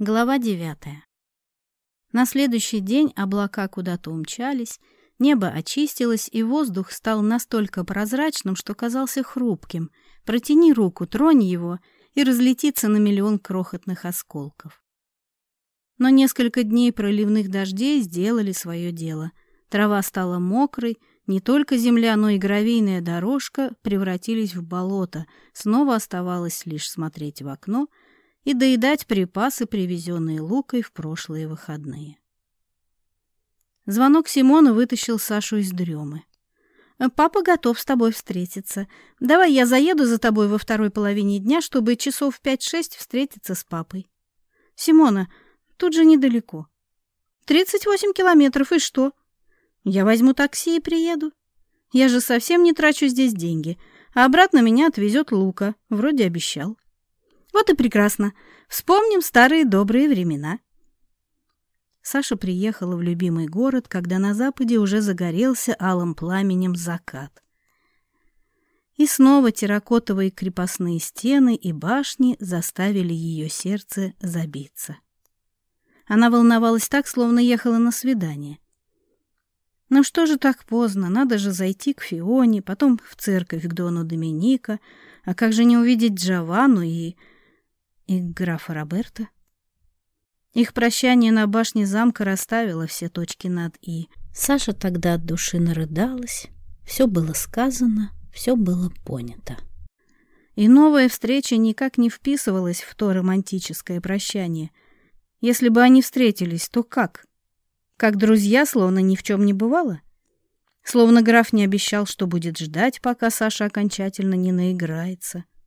Глава 9. На следующий день облака куда-то умчались, небо очистилось, и воздух стал настолько прозрачным, что казался хрупким. Протяни руку, тронь его, и разлетится на миллион крохотных осколков. Но несколько дней проливных дождей сделали свое дело. Трава стала мокрой, не только земля, но и гравийная дорожка превратились в болото. Снова оставалось лишь смотреть в окно — и доедать припасы, привезенные Лукой в прошлые выходные. Звонок Симона вытащил Сашу из дремы. «Папа готов с тобой встретиться. Давай я заеду за тобой во второй половине дня, чтобы часов в пять-шесть встретиться с папой. Симона, тут же недалеко. Тридцать восемь километров, и что? Я возьму такси и приеду. Я же совсем не трачу здесь деньги, а обратно меня отвезет Лука, вроде обещал». Вот и прекрасно. Вспомним старые добрые времена. Саша приехала в любимый город, когда на западе уже загорелся алым пламенем закат. И снова терракотовые крепостные стены и башни заставили ее сердце забиться. Она волновалась так, словно ехала на свидание. «Ну что же так поздно? Надо же зайти к Фионе, потом в церковь к Дону Доминика. А как же не увидеть Джованну и и графа Роберта. Их прощание на башне замка расставило все точки над «и». Саша тогда от души нарыдалась. Все было сказано, все было понято. И новая встреча никак не вписывалась в то романтическое прощание. Если бы они встретились, то как? Как друзья, словно ни в чем не бывало? Словно граф не обещал, что будет ждать, пока Саша окончательно не наиграется. —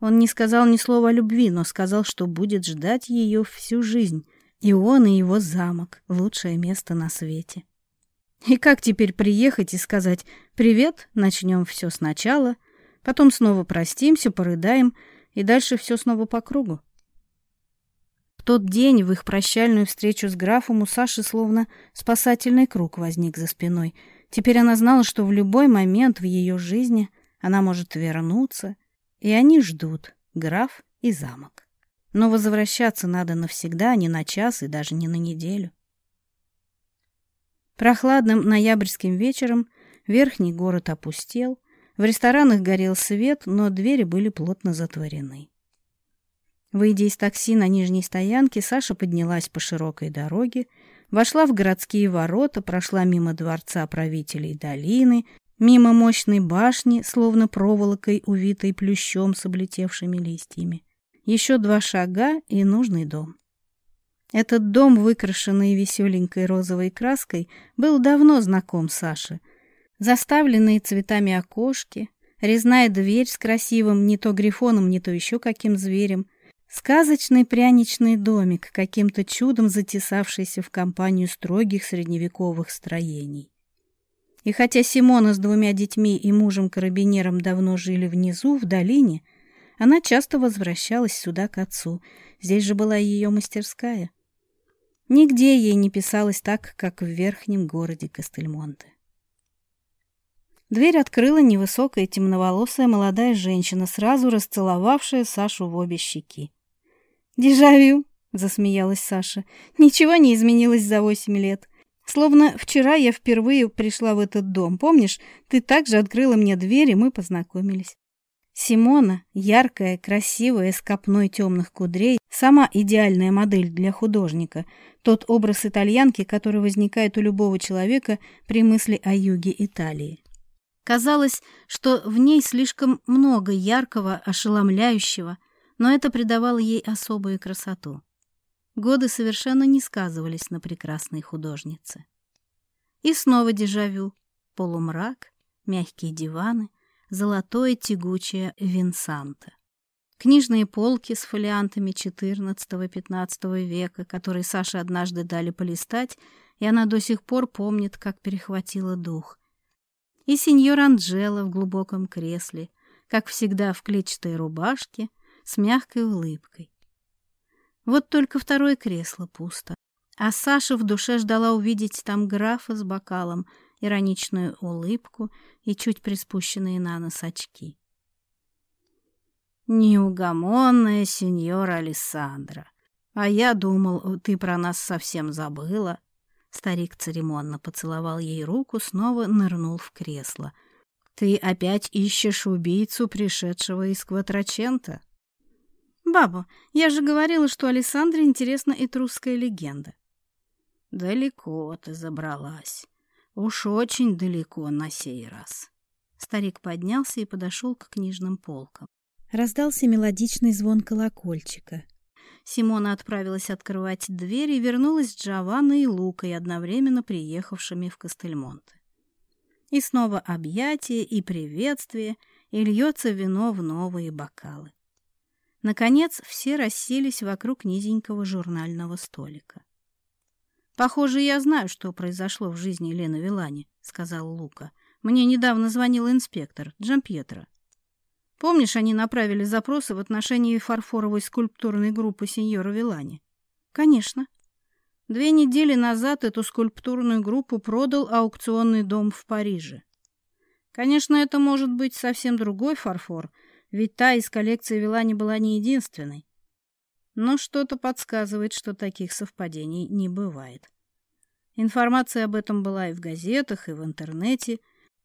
он не сказал ни слова о любви, но сказал, что будет ждать ее всю жизнь. И он, и его замок — лучшее место на свете. И как теперь приехать и сказать «Привет, начнем все сначала», потом снова простимся, порыдаем, и дальше все снова по кругу? В тот день в их прощальную встречу с графом у Саши словно спасательный круг возник за спиной. Теперь она знала, что в любой момент в ее жизни она может вернуться и они ждут, граф и замок. Но возвращаться надо навсегда, не на час и даже не на неделю. Прохладным ноябрьским вечером верхний город опустел, в ресторанах горел свет, но двери были плотно затворены. Выйдя из такси на нижней стоянке, Саша поднялась по широкой дороге, вошла в городские ворота, прошла мимо дворца правителей долины, мимо мощной башни, словно проволокой, увитой плющом с облетевшими листьями. Еще два шага и нужный дом. Этот дом, выкрашенный веселенькой розовой краской, был давно знаком Саше. Заставленные цветами окошки, резная дверь с красивым не то грифоном, не то еще каким зверем, сказочный пряничный домик, каким-то чудом затесавшийся в компанию строгих средневековых строений. И хотя Симона с двумя детьми и мужем-карабинером давно жили внизу, в долине, она часто возвращалась сюда к отцу. Здесь же была ее мастерская. Нигде ей не писалось так, как в верхнем городе Кастельмонте. Дверь открыла невысокая темноволосая молодая женщина, сразу расцеловавшая Сашу в обе щеки. «Дежавю!» — засмеялась Саша. «Ничего не изменилось за восемь лет. Словно вчера я впервые пришла в этот дом. Помнишь, ты также открыла мне дверь, и мы познакомились. Симона, яркая, красивая, с копной темных кудрей, сама идеальная модель для художника, тот образ итальянки, который возникает у любого человека при мысли о юге Италии. Казалось, что в ней слишком много яркого, ошеломляющего, но это придавало ей особую красоту. Годы совершенно не сказывались на прекрасной художнице. И снова дежавю. Полумрак, мягкие диваны, золотое тягучее Винсанта. Книжные полки с фолиантами XIV-XV века, которые Саше однажды дали полистать, и она до сих пор помнит, как перехватила дух. И сеньор Анджела в глубоком кресле, как всегда в клетчатой рубашке, с мягкой улыбкой. Вот только второе кресло пусто. А Саша в душе ждала увидеть там графа с бокалом, ироничную улыбку и чуть приспущенные на нос очки. «Неугомонная сеньора Алессандра! А я думал, ты про нас совсем забыла!» Старик церемонно поцеловал ей руку, снова нырнул в кресло. «Ты опять ищешь убийцу, пришедшего из Кватрачента?» Бабу, я же говорила, что Александре интересна и легенда». «Далеко ты забралась. Уж очень далеко на сей раз». Старик поднялся и подошел к книжным полкам. Раздался мелодичный звон колокольчика. Симона отправилась открывать дверь и вернулась с Джованной и Лукой, одновременно приехавшими в Кастельмонте. И снова объятия и приветствие, и льется вино в новые бокалы. Наконец все расселись вокруг низенького журнального столика. «Похоже, я знаю, что произошло в жизни Лены Вилани», — сказал Лука. «Мне недавно звонил инспектор Джан Пьетро. Помнишь, они направили запросы в отношении фарфоровой скульптурной группы сеньора Вилани?» «Конечно». Две недели назад эту скульптурную группу продал аукционный дом в Париже. Конечно, это может быть совсем другой фарфор — ведь та из коллекции Вилани была не единственной. Но что-то подсказывает, что таких совпадений не бывает. Информация об этом была и в газетах, и в интернете,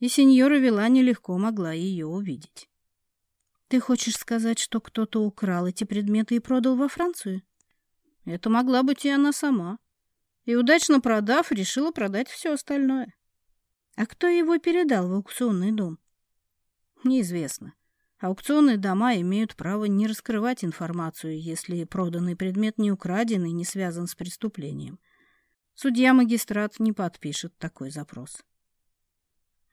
и сеньора Вилани легко могла ее увидеть. «Ты хочешь сказать, что кто-то украл эти предметы и продал во Францию?» «Это могла быть и она сама. И, удачно продав, решила продать все остальное». «А кто его передал в аукционный дом?» «Неизвестно. Аукционные дома имеют право не раскрывать информацию, если проданный предмет не украден и не связан с преступлением. Судья-магистрат не подпишет такой запрос.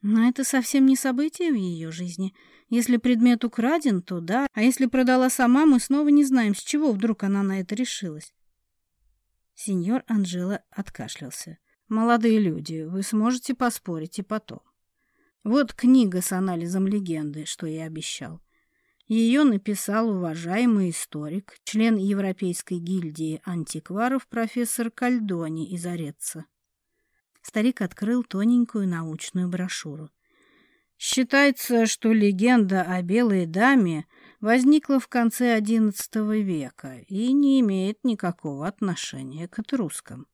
Но это совсем не событие в ее жизни. Если предмет украден, то да, а если продала сама, мы снова не знаем, с чего вдруг она на это решилась. Сеньор Анжела откашлялся. «Молодые люди, вы сможете поспорить и потом. Вот книга с анализом легенды, что я обещал. Ее написал уважаемый историк, член Европейской гильдии антикваров профессор Кальдони из Ореца. Старик открыл тоненькую научную брошюру. Считается, что легенда о белой даме возникла в конце XI века и не имеет никакого отношения к этрускам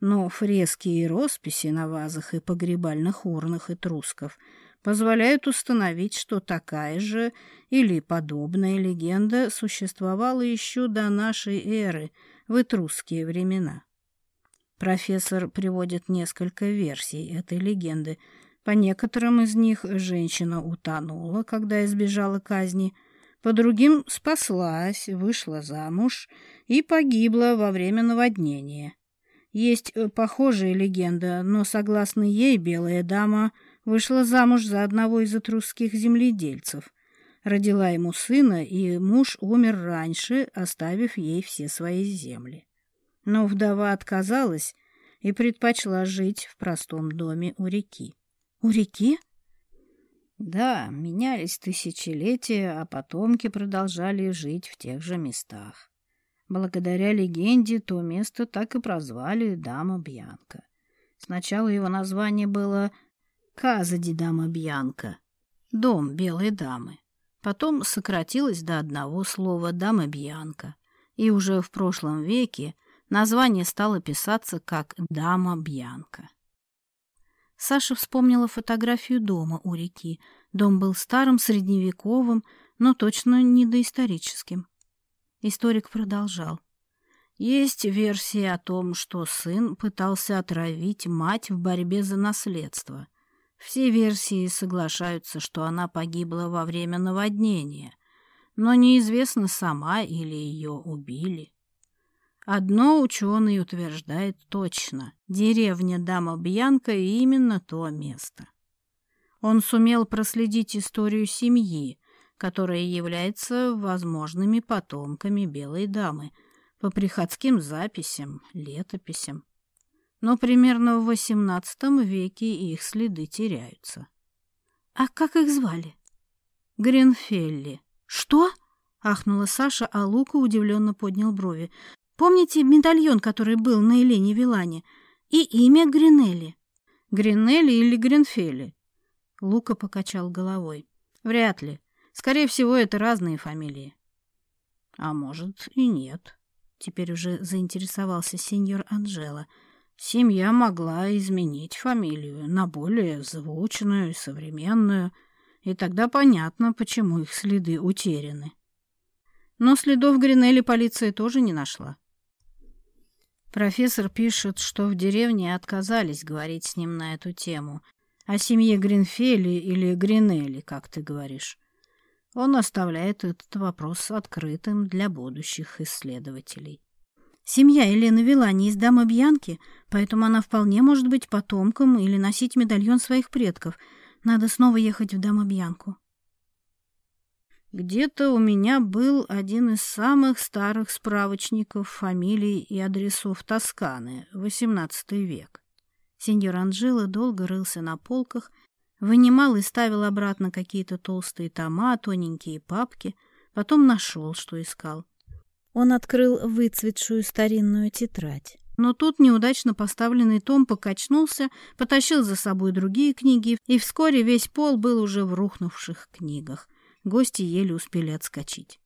но фрески и росписи на вазах и погребальных урнах и трусков позволяют установить, что такая же или подобная легенда существовала еще до нашей эры в этрусские времена. Профессор приводит несколько версий этой легенды. По некоторым из них женщина утонула, когда избежала казни, по другим спаслась, вышла замуж и погибла во время наводнения. Есть э, похожая легенда, но, согласно ей, белая дама вышла замуж за одного из этрусских земледельцев. Родила ему сына, и муж умер раньше, оставив ей все свои земли. Но вдова отказалась и предпочла жить в простом доме у реки. «У реки?» Да, менялись тысячелетия, а потомки продолжали жить в тех же местах. Благодаря легенде то место так и прозвали Дама Бьянка. Сначала его название было Казади Дама Бьянка, дом белой дамы. Потом сократилось до одного слова «Дама Бьянка», и уже в прошлом веке название стало писаться как «Дама Бьянка». Саша вспомнила фотографию дома у реки. Дом был старым, средневековым, но точно не доисторическим. Историк продолжал. Есть версия о том, что сын пытался отравить мать в борьбе за наследство. Все версии соглашаются, что она погибла во время наводнения, но неизвестно, сама или ее убили. Одно ученый утверждает точно. Деревня Дама Бьянка именно то место. Он сумел проследить историю семьи, которые являются возможными потомками Белой Дамы по приходским записям, летописям. Но примерно в XVIII веке их следы теряются. «А как их звали?» «Гринфелли». «Что?» — ахнула Саша, а Лука удивленно поднял брови. «Помните медальон, который был на Елене Вилане? И имя Гринелли?» «Гринелли или Гринфелли?» Лука покачал головой. «Вряд ли. Скорее всего, это разные фамилии. А может и нет. Теперь уже заинтересовался сеньор Анжела. Семья могла изменить фамилию на более звучную современную, и тогда понятно, почему их следы утеряны. Но следов Гринелли полиция тоже не нашла. Профессор пишет, что в деревне отказались говорить с ним на эту тему. О семье Гринфелли или Гринелли, как ты говоришь. Он оставляет этот вопрос открытым для будущих исследователей. Семья Елены вела не из дамы Бьянки, поэтому она вполне может быть потомком или носить медальон своих предков. Надо снова ехать в даму Бьянку. Где-то у меня был один из самых старых справочников фамилий и адресов Тосканы, XVIII век. Сеньор Анжела долго рылся на полках Вынимал и ставил обратно какие-то толстые тома, тоненькие папки. Потом нашел, что искал. Он открыл выцветшую старинную тетрадь. Но тут неудачно поставленный том покачнулся, потащил за собой другие книги, и вскоре весь пол был уже в рухнувших книгах. Гости еле успели отскочить.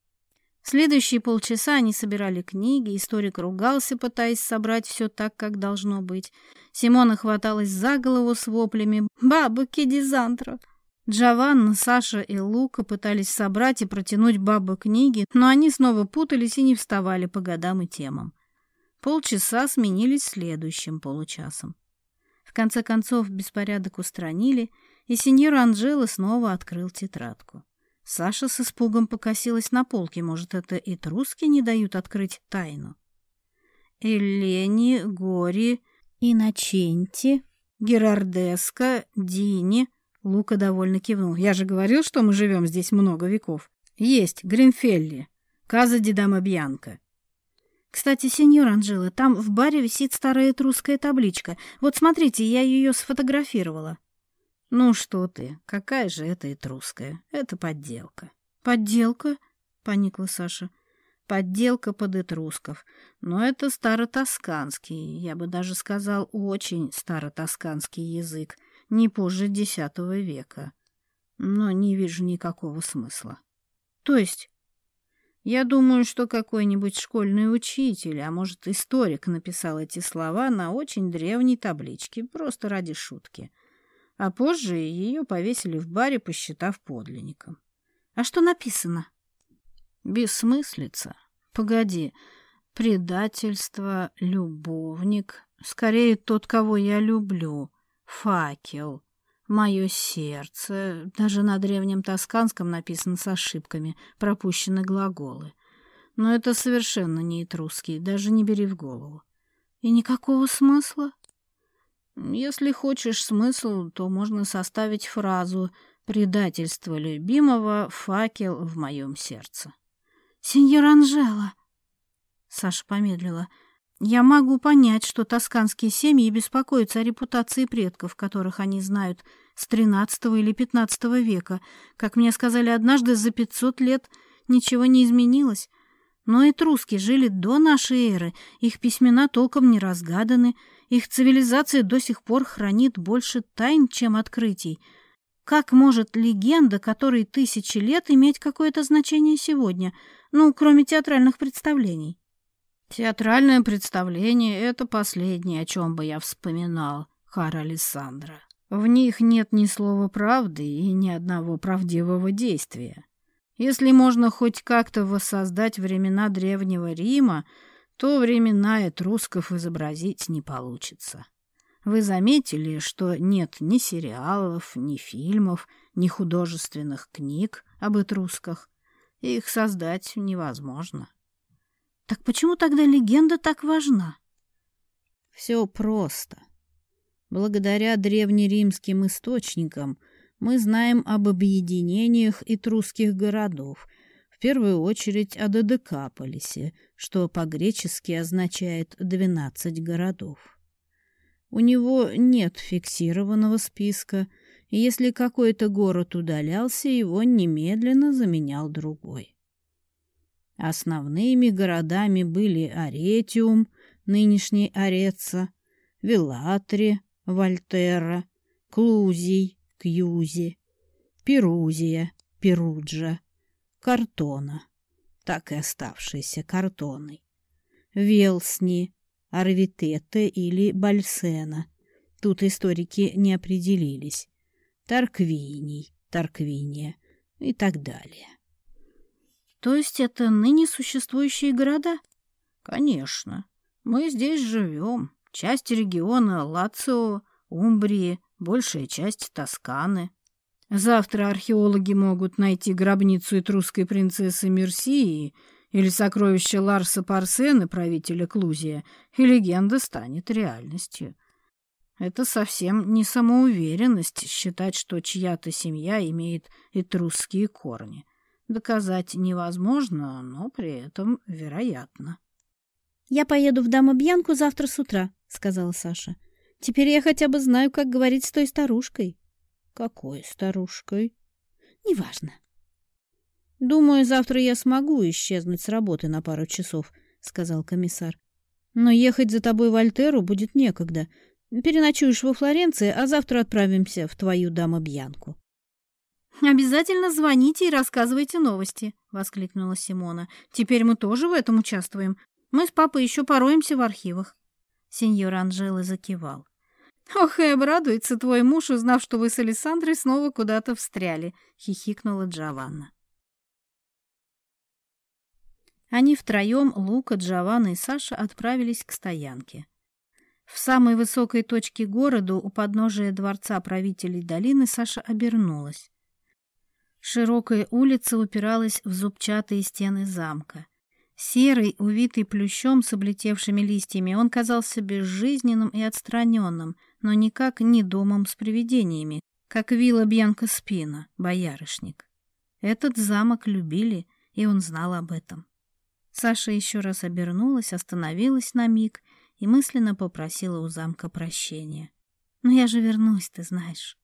В следующие полчаса они собирали книги, историк ругался, пытаясь собрать все так, как должно быть. Симона хваталась за голову с воплями «Баба Кедизантра!». Джованна, Саша и Лука пытались собрать и протянуть бабы книги, но они снова путались и не вставали по годам и темам. Полчаса сменились следующим получасом. В конце концов беспорядок устранили, и сеньор Анжела снова открыл тетрадку. Саша с испугом покосилась на полке. Может, это и труски не дают открыть тайну? Элени, Гори, Иначенти, Герардеска, Дини. Лука довольно кивнул. Я же говорил, что мы живем здесь много веков. Есть, Гринфелли, Каза Дидама Бьянка. Кстати, сеньор Анжела, там в баре висит старая этрусская табличка. Вот смотрите, я ее сфотографировала. «Ну что ты, какая же это этрусская? Это подделка». «Подделка?» — поникла Саша. «Подделка под этрусков. Но это старотосканский, я бы даже сказал, очень старотосканский язык, не позже X века. Но не вижу никакого смысла». «То есть?» Я думаю, что какой-нибудь школьный учитель, а может, историк написал эти слова на очень древней табличке, просто ради шутки а позже ее повесили в баре, посчитав подлинником. А что написано? Бессмыслица. Погоди. Предательство, любовник. Скорее, тот, кого я люблю. Факел. Мое сердце. Даже на древнем тосканском написано с ошибками. Пропущены глаголы. Но это совершенно не этрусский, даже не бери в голову. И никакого смысла? Если хочешь смысл, то можно составить фразу «Предательство любимого — факел в моем сердце». «Сеньор Анжела!» Саша помедлила. «Я могу понять, что тосканские семьи беспокоятся о репутации предков, которых они знают с тринадцатого или пятнадцатого века. Как мне сказали однажды, за 500 лет ничего не изменилось». Но и труски жили до нашей эры, их письмена толком не разгаданы, их цивилизация до сих пор хранит больше тайн, чем открытий. Как может легенда, которой тысячи лет, иметь какое-то значение сегодня, ну, кроме театральных представлений? Театральное представление — это последнее, о чем бы я вспоминал, Хара Александра. В них нет ни слова правды и ни одного правдивого действия. Если можно хоть как-то воссоздать времена Древнего Рима, то времена этрусков изобразить не получится. Вы заметили, что нет ни сериалов, ни фильмов, ни художественных книг об этрусках. Их создать невозможно. Так почему тогда легенда так важна? Все просто. Благодаря древнеримским источникам – мы знаем об объединениях и городов, в первую очередь о Дедекаполисе, что по-гречески означает «двенадцать городов». У него нет фиксированного списка, и если какой-то город удалялся, его немедленно заменял другой. Основными городами были Аретиум, нынешний Ореца, Велатри, Вольтерра, Клузий, Кьюзи, Перузия, Перуджа, Картона, так и оставшиеся Картоной, Велсни, Арвитета или Бальсена, тут историки не определились, Тарквиний, Тарквиния и так далее. То есть это ныне существующие города? Конечно. Мы здесь живем. Часть региона Лацио, Умбрии, большая часть Тосканы. Завтра археологи могут найти гробницу этрусской принцессы Мерсии или сокровище Ларса Парсена, правителя Клузия, и легенда станет реальностью. Это совсем не самоуверенность считать, что чья-то семья имеет этрусские корни. Доказать невозможно, но при этом вероятно. «Я поеду в Дамобьянку завтра с утра», — сказала Саша. Теперь я хотя бы знаю, как говорить с той старушкой. Какой старушкой? Неважно. Думаю, завтра я смогу исчезнуть с работы на пару часов, сказал комиссар. Но ехать за тобой в Альтеру будет некогда. Переночуешь во Флоренции, а завтра отправимся в твою даму Бьянку. «Обязательно звоните и рассказывайте новости», — воскликнула Симона. «Теперь мы тоже в этом участвуем. Мы с папой еще пороемся в архивах». Сеньор Анжела закивал. «Ох, и обрадуется твой муж, узнав, что вы с Александрой снова куда-то встряли», — хихикнула Джованна. Они втроем, Лука, Джованна и Саша, отправились к стоянке. В самой высокой точке города, у подножия дворца правителей долины, Саша обернулась. Широкая улица упиралась в зубчатые стены замка. Серый, увитый плющом с облетевшими листьями, он казался безжизненным и отстраненным, но никак не домом с привидениями, как вилла Бьянка Спина, боярышник. Этот замок любили, и он знал об этом. Саша еще раз обернулась, остановилась на миг и мысленно попросила у замка прощения. «Но я же вернусь, ты знаешь».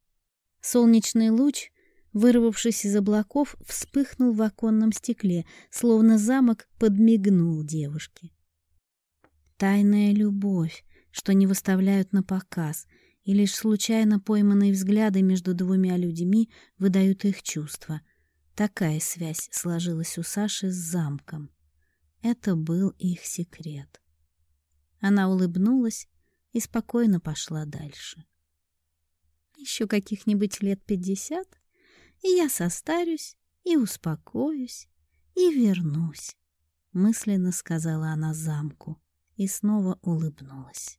Солнечный луч вырвавшись из облаков, вспыхнул в оконном стекле, словно замок подмигнул девушке. Тайная любовь, что не выставляют на показ, и лишь случайно пойманные взгляды между двумя людьми выдают их чувства. Такая связь сложилась у Саши с замком. Это был их секрет. Она улыбнулась и спокойно пошла дальше. Еще каких-нибудь лет пятьдесят и я состарюсь, и успокоюсь, и вернусь», — мысленно сказала она замку и снова улыбнулась.